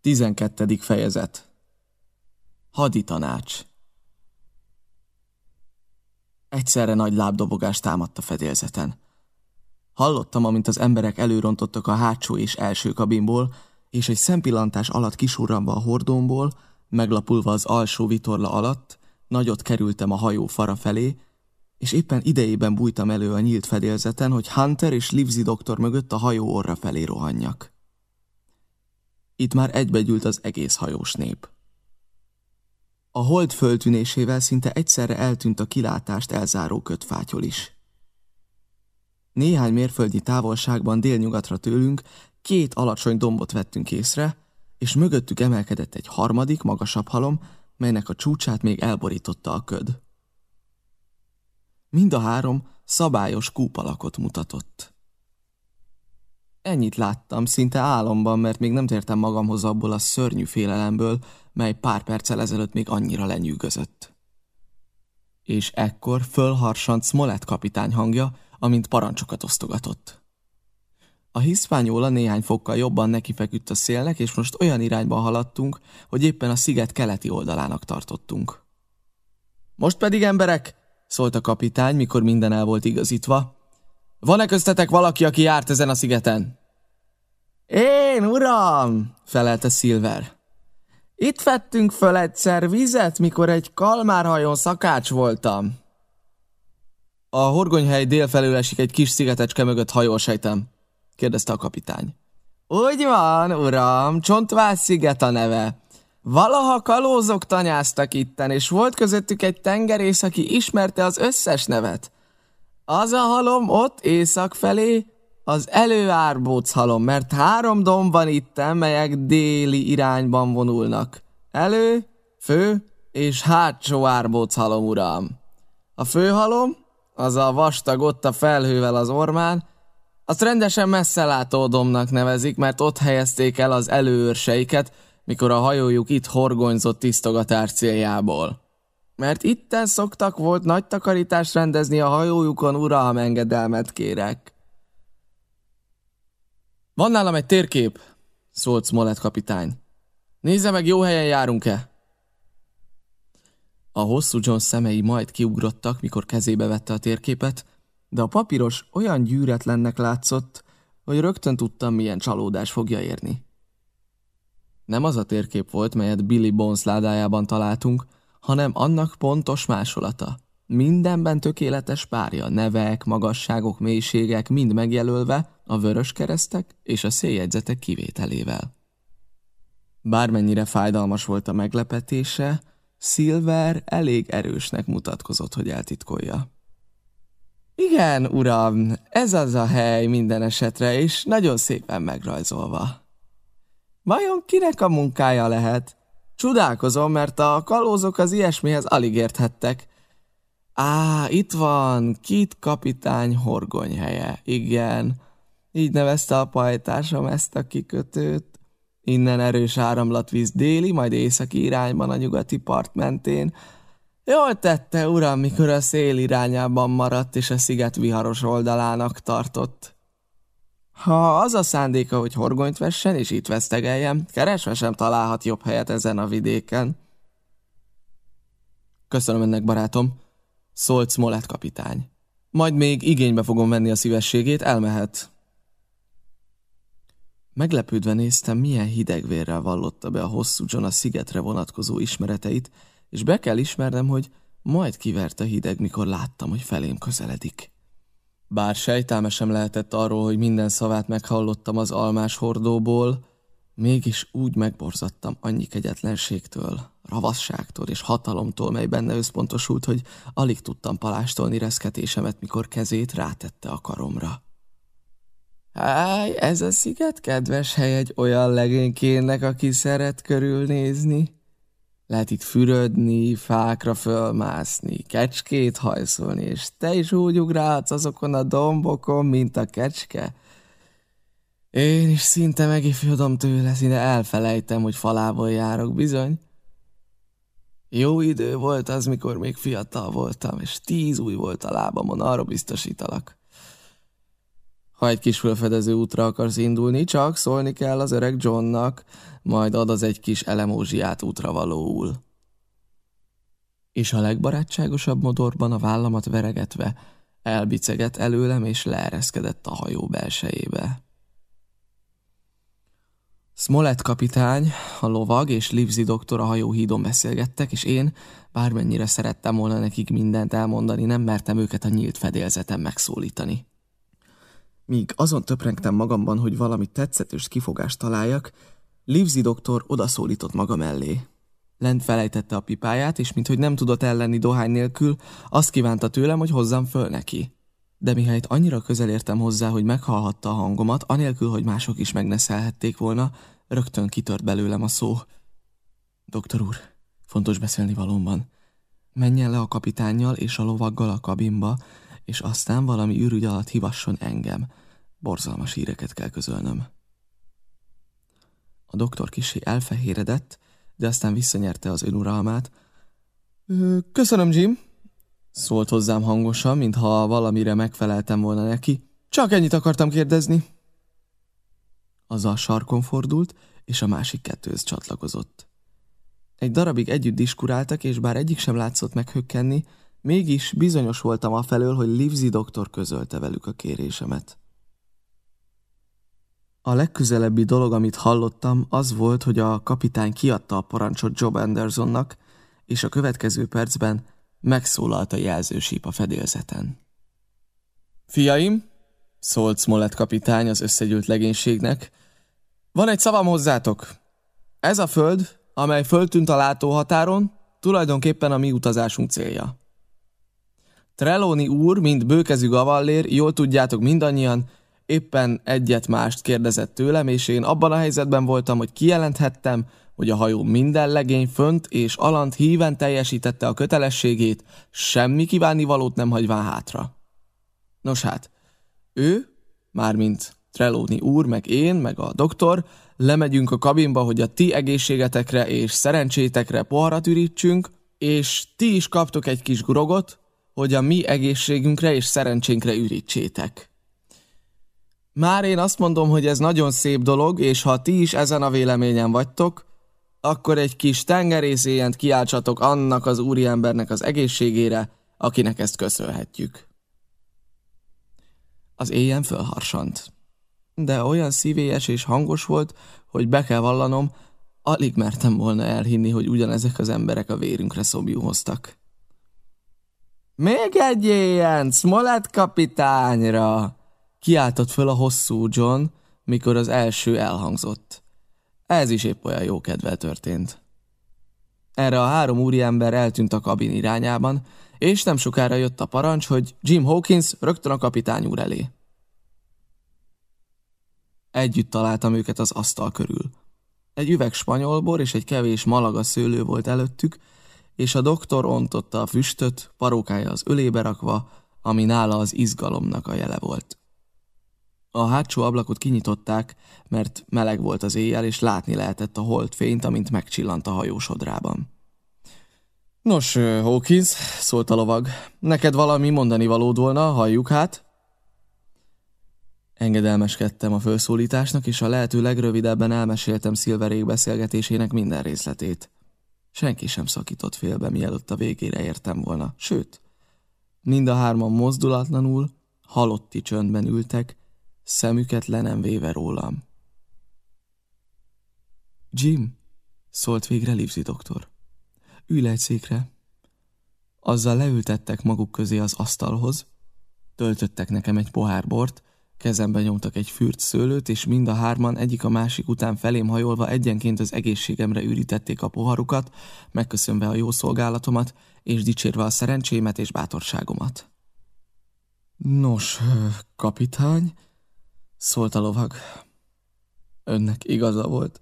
Tizenkettedik fejezet Hadi tanács Egyszerre nagy lábdobogást támadt a fedélzeten. Hallottam, amint az emberek előrontottak a hátsó és első kabinból, és egy szempillantás alatt kisurranva a hordómból, meglapulva az alsó vitorla alatt, nagyot kerültem a hajó fara felé, és éppen idejében bújtam elő a nyílt fedélzeten, hogy Hunter és Livesey doktor mögött a hajó orra felé rohanjak. Itt már egybegyűlt az egész hajós nép. A hold föltűnésével szinte egyszerre eltűnt a kilátást elzáró kötfátyol is. Néhány mérföldnyi távolságban délnyugatra tőlünk két alacsony dombot vettünk észre, és mögöttük emelkedett egy harmadik, magasabb halom, melynek a csúcsát még elborította a köd. Mind a három szabályos kúpalakot mutatott. Ennyit láttam, szinte álomban, mert még nem tértem magamhoz abból a szörnyű félelemből, mely pár perccel ezelőtt még annyira lenyűgözött. És ekkor fölharsant Smollett kapitány hangja, amint parancsokat osztogatott. A hiszpányóla néhány fokkal jobban nekifeküdt a szélnek, és most olyan irányba haladtunk, hogy éppen a sziget keleti oldalának tartottunk. Most pedig, emberek, szólt a kapitány, mikor minden el volt igazítva, van-e köztetek valaki, aki járt ezen a szigeten? Én, uram, felelte Silver. Itt vettünk föl egyszer vizet, mikor egy kalmárhajón szakács voltam. A horgonyhely délfelől esik egy kis szigetecske mögött hajól sejtem, kérdezte a kapitány. Úgy van, uram, Csontvás sziget a neve. Valaha kalózok tanyáztak itten, és volt közöttük egy tengerész, aki ismerte az összes nevet. Az a halom ott észak felé, az előárbóc halom, mert három domb van itt, melyek déli irányban vonulnak. Elő, fő és hátsó árbóc halom, uram. A főhalom, az a vastag ott a felhővel az ormán, azt rendesen messzelátó domnak nevezik, mert ott helyezték el az előőrseiket, mikor a hajójuk itt horgonyzott tisztogatás céljából. Mert itten szoktak volt nagy takarítást rendezni a hajójukon, uram, engedelmet kérek. Van nálam egy térkép, szólt Smollett kapitány. Nézze meg, jó helyen járunk-e? A hosszú John szemei majd kiugrottak, mikor kezébe vette a térképet, de a papíros olyan gyűretlennek látszott, hogy rögtön tudtam, milyen csalódás fogja érni. Nem az a térkép volt, melyet Billy Bones ládájában találtunk, hanem annak pontos másolata. Mindenben tökéletes párja, nevek, magasságok, mélységek mind megjelölve, a vörös keresztek és a széljegyzetek kivételével. Bármennyire fájdalmas volt a meglepetése, Silver elég erősnek mutatkozott, hogy eltitkolja. Igen, uram, ez az a hely minden esetre, és nagyon szépen megrajzolva. Vajon kinek a munkája lehet? Csodálkozom, mert a kalózok az ilyesmihez alig érthettek. Á, itt van, Kit kapitány horgonyhelye. Igen, így nevezte a pajtásom ezt a kikötőt. Innen erős áramlatvíz déli, majd északi irányban a nyugati part mentén. Jól tette, uram, mikor a szél irányában maradt, és a sziget viharos oldalának tartott. Ha az a szándéka, hogy horgonyt vessen, és itt vesztegeljem, keresve sem találhat jobb helyet ezen a vidéken. Köszönöm ennek, barátom, szólt Smollett kapitány. Majd még igénybe fogom venni a szívességét, elmehet. Meglepődve néztem, milyen hidegvérrel vallotta be a hosszú John a szigetre vonatkozó ismereteit, és be kell ismernem, hogy majd kivert a hideg, mikor láttam, hogy felém közeledik. Bár sejtelme sem lehetett arról, hogy minden szavát meghallottam az almás hordóból, mégis úgy megborzattam annyi kegyetlenségtől, ravasságtól és hatalomtól, mely benne összpontosult, hogy alig tudtam palástolni reszketésemet, mikor kezét rátette a karomra. Háj, ez a sziget kedves hely egy olyan legénykének, aki szeret körülnézni. Lehet itt fürödni, fákra fölmászni, kecskét hajszolni, és te is úgy ugrálsz azokon a dombokon, mint a kecske. Én is szinte megifjodom tőle, szinte elfelejtem, hogy falából járok, bizony. Jó idő volt az, mikor még fiatal voltam, és tíz új volt a lábamon, arra biztosítalak. Ha egy kis fölfedező útra akarsz indulni, csak szólni kell az öreg Johnnak, majd ad az egy kis elemózsiát útra valóul. És a legbarátságosabb modorban a vállamat veregetve elbiceget előlem és leereszkedett a hajó belsejébe. Smollett kapitány, a lovag és Livzi doktor a hajóhídon beszélgettek, és én, bármennyire szerettem volna nekik mindent elmondani, nem mertem őket a nyílt fedélzeten megszólítani. Míg azon töprengtem magamban, hogy valami tetszetős kifogást találjak, Livzi doktor odaszólított maga mellé. Lent felejtette a pipáját, és minthogy nem tudott ellenni dohány nélkül, azt kívánta tőlem, hogy hozzam föl neki. De mihelyt annyira közel értem hozzá, hogy meghallhatta a hangomat, anélkül, hogy mások is megneszelhették volna, rögtön kitört belőlem a szó. Doktor úr, fontos beszélni valóban. Menjen le a kapitánnyal és a lovaggal a kabinba, és aztán valami űrügy alatt hivasson engem. Borzalmas híreket kell közölnöm. A doktor kisé elfehéredett, de aztán visszanyerte az önuralmát. Köszönöm, Jim, szólt hozzám hangosan, mintha valamire megfeleltem volna neki. Csak ennyit akartam kérdezni. Azzal sarkon fordult, és a másik kettőhöz csatlakozott. Egy darabig együtt diskuráltak, és bár egyik sem látszott meghökkenni, mégis bizonyos voltam a felől, hogy Livzi doktor közölte velük a kérésemet. A legközelebbi dolog, amit hallottam, az volt, hogy a kapitány kiadta a parancsot Job Andersonnak, és a következő percben megszólalt a jelzősíp a fedélzeten. Fiaim, szólt Smollett kapitány az összegyűlt legénységnek, van egy szavam hozzátok. Ez a föld, amely föltűnt a látóhatáron, tulajdonképpen a mi utazásunk célja. Trelóni úr, mint bőkezű gavallér, jól tudjátok mindannyian, éppen egyet-mást kérdezett tőlem, és én abban a helyzetben voltam, hogy kijelenthettem, hogy a hajó minden legény fönt és alant híven teljesítette a kötelességét, semmi kívánivalót nem hagyván hátra. Nos hát, ő, mármint Trelóni úr, meg én, meg a doktor, lemegyünk a kabinba, hogy a ti egészségetekre és szerencsétekre poharat ürítsünk, és ti is kaptok egy kis grogot, hogy a mi egészségünkre és szerencsénkre ürítsétek. Már én azt mondom, hogy ez nagyon szép dolog, és ha ti is ezen a véleményen vagytok, akkor egy kis tengerészéjent kiáltsatok annak az úriembernek az egészségére, akinek ezt köszönhetjük. Az éjjel fölharsant. De olyan szívélyes és hangos volt, hogy be kell vallanom, alig mertem volna elhinni, hogy ugyanezek az emberek a vérünkre szobjúhoztak. Még egy ilyen, Smollett kapitányra! Kiáltott föl a hosszú John, mikor az első elhangzott. Ez is épp olyan jó kedvel történt. Erre a három úriember eltűnt a kabin irányában, és nem sokára jött a parancs, hogy Jim Hawkins rögtön a kapitány úr elé. Együtt találtam őket az asztal körül. Egy üveg spanyolbor és egy kevés malaga szőlő volt előttük, és a doktor ontotta a füstöt, parókája az ölébe rakva, ami nála az izgalomnak a jele volt. A hátsó ablakot kinyitották, mert meleg volt az éjjel, és látni lehetett a holdfényt, amint megcsillant a hajósodrában. Nos, Hawkins, szólt a lovag, neked valami mondani valód volna, halljuk hát? Engedelmeskedtem a felszólításnak, és a lehető legrövidebben elmeséltem Szilverék beszélgetésének minden részletét. Senki sem szakított félbe, mielőtt a végére értem volna. Sőt, mind a hárman mozdulatlanul, halotti csöndben ültek, szemüket le nem véve rólam. Jim, szólt végre Livzi doktor. Ülj egy székre. Azzal leültettek maguk közé az asztalhoz, töltöttek nekem egy pohár bort, kezembe nyomtak egy fürt szőlőt, és mind a hárman egyik a másik után felém hajolva egyenként az egészségemre ürítették a poharukat, megköszönve a jó szolgálatomat, és dicsérve a szerencsémet és bátorságomat. Nos, kapitány, szólt a lovag. Önnek igaza volt,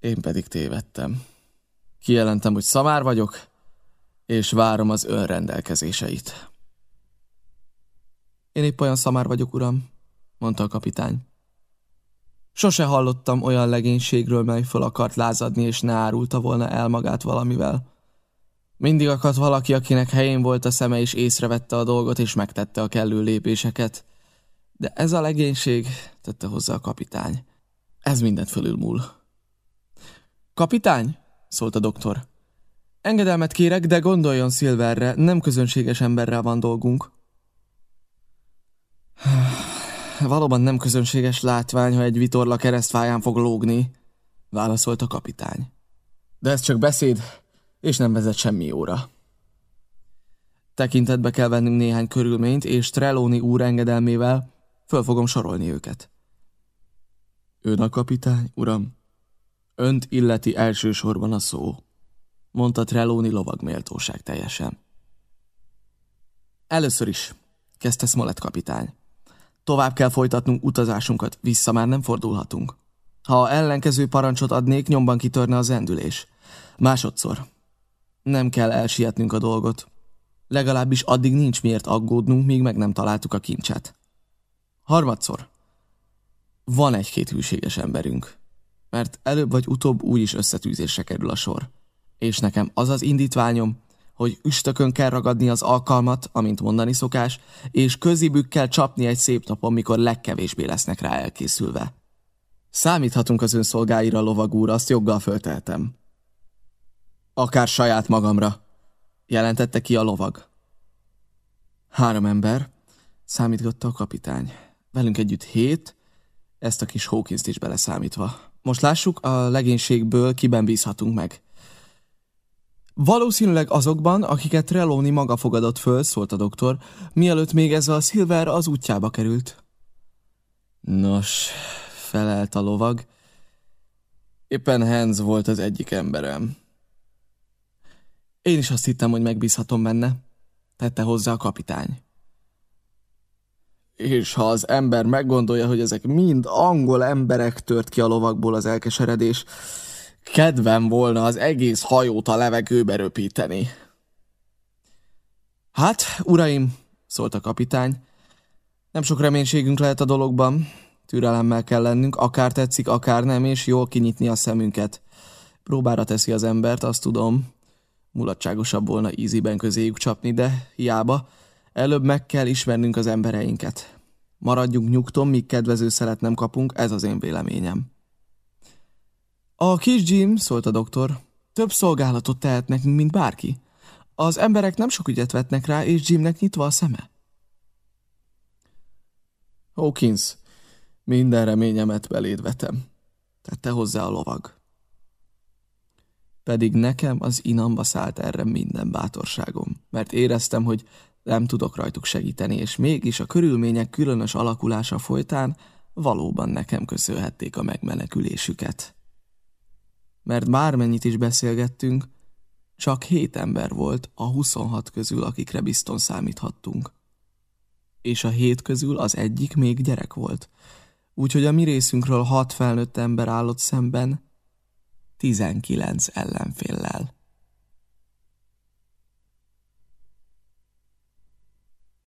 én pedig tévedtem. Kijelentem, hogy szamár vagyok, és várom az önrendelkezéseit. Én épp olyan szamár vagyok, uram, mondta a kapitány. Sose hallottam olyan legénységről, mely föl akart lázadni, és ne árulta volna el magát valamivel. Mindig akadt valaki, akinek helyén volt a szeme, és észrevette a dolgot, és megtette a kellő lépéseket. De ez a legénység, tette hozzá a kapitány. Ez mindent fölülmúl. Kapitány, szólt a doktor. Engedelmet kérek, de gondoljon Szilverre, nem közönséges emberrel van dolgunk. Valóban nem közönséges látvány, ha egy vitorla keresztfáján fog lógni, válaszolt a kapitány. De ez csak beszéd, és nem vezet semmi óra. Tekintetbe kell vennünk néhány körülményt, és Trelawney úr engedelmével föl fogom sorolni őket. Ön a kapitány, uram? Önt illeti elsősorban a szó, mondta Trelawney lovag méltóság teljesen. Először is, kezdte Smollett kapitány. Tovább kell folytatnunk utazásunkat, vissza már nem fordulhatunk. Ha ellenkező parancsot adnék, nyomban kitörne az endülés. Másodszor. Nem kell elsietnünk a dolgot. Legalábbis addig nincs miért aggódnunk, míg meg nem találtuk a kincset. Harmadszor. Van egy-két hűséges emberünk. Mert előbb vagy utóbb úgyis összetűzésre kerül a sor. És nekem az az indítványom, hogy üstökön kell ragadni az alkalmat, amint mondani szokás, és közibükkel csapni egy szép napon, mikor legkevésbé lesznek rá elkészülve. Számíthatunk az ön szolgáira, lovag úr, azt joggal fölteltem. Akár saját magamra, jelentette ki a lovag. Három ember, számítgatta a kapitány. Velünk együtt hét, ezt a kis hawkins is beleszámítva. Most lássuk, a legénységből kiben bízhatunk meg. Valószínűleg azokban, akiket Trelawney maga fogadott föl, szólt a doktor, mielőtt még ez a Silver az útjába került. Nos, felelt a lovag. Éppen Hans volt az egyik emberem. Én is azt hittem, hogy megbízhatom benne, tette hozzá a kapitány. És ha az ember meggondolja, hogy ezek mind angol emberek tört ki a lovakból az elkeseredés, kedvem volna az egész hajót a levegőbe röpíteni. Hát, uraim, szólt a kapitány, nem sok reménységünk lehet a dologban, türelemmel kell lennünk, akár tetszik, akár nem, és jól kinyitni a szemünket. Próbára teszi az embert, azt tudom. Mulatságosabb volna íziben közéjük csapni, de hiába. Előbb meg kell ismernünk az embereinket. Maradjunk nyugton, míg kedvező szelet nem kapunk, ez az én véleményem. A kis Jim, szólt a doktor, több szolgálatot tehet nekünk, mint bárki. Az emberek nem sok ügyet vetnek rá, és Jimnek nyitva a szeme. Hawkins, minden reményemet beléd vetem, tette hozzá a lovag. Pedig nekem az inamba szállt erre minden bátorságom, mert éreztem, hogy nem tudok rajtuk segíteni, és mégis a körülmények különös alakulása folytán valóban nekem köszönhették a megmenekülésüket. Mert bármennyit is beszélgettünk, csak hét ember volt a 26 közül, akikre bizton számíthattunk. És a hét közül az egyik még gyerek volt, úgyhogy a mi részünkről hat felnőtt ember állott szemben, 19 ellenféllel.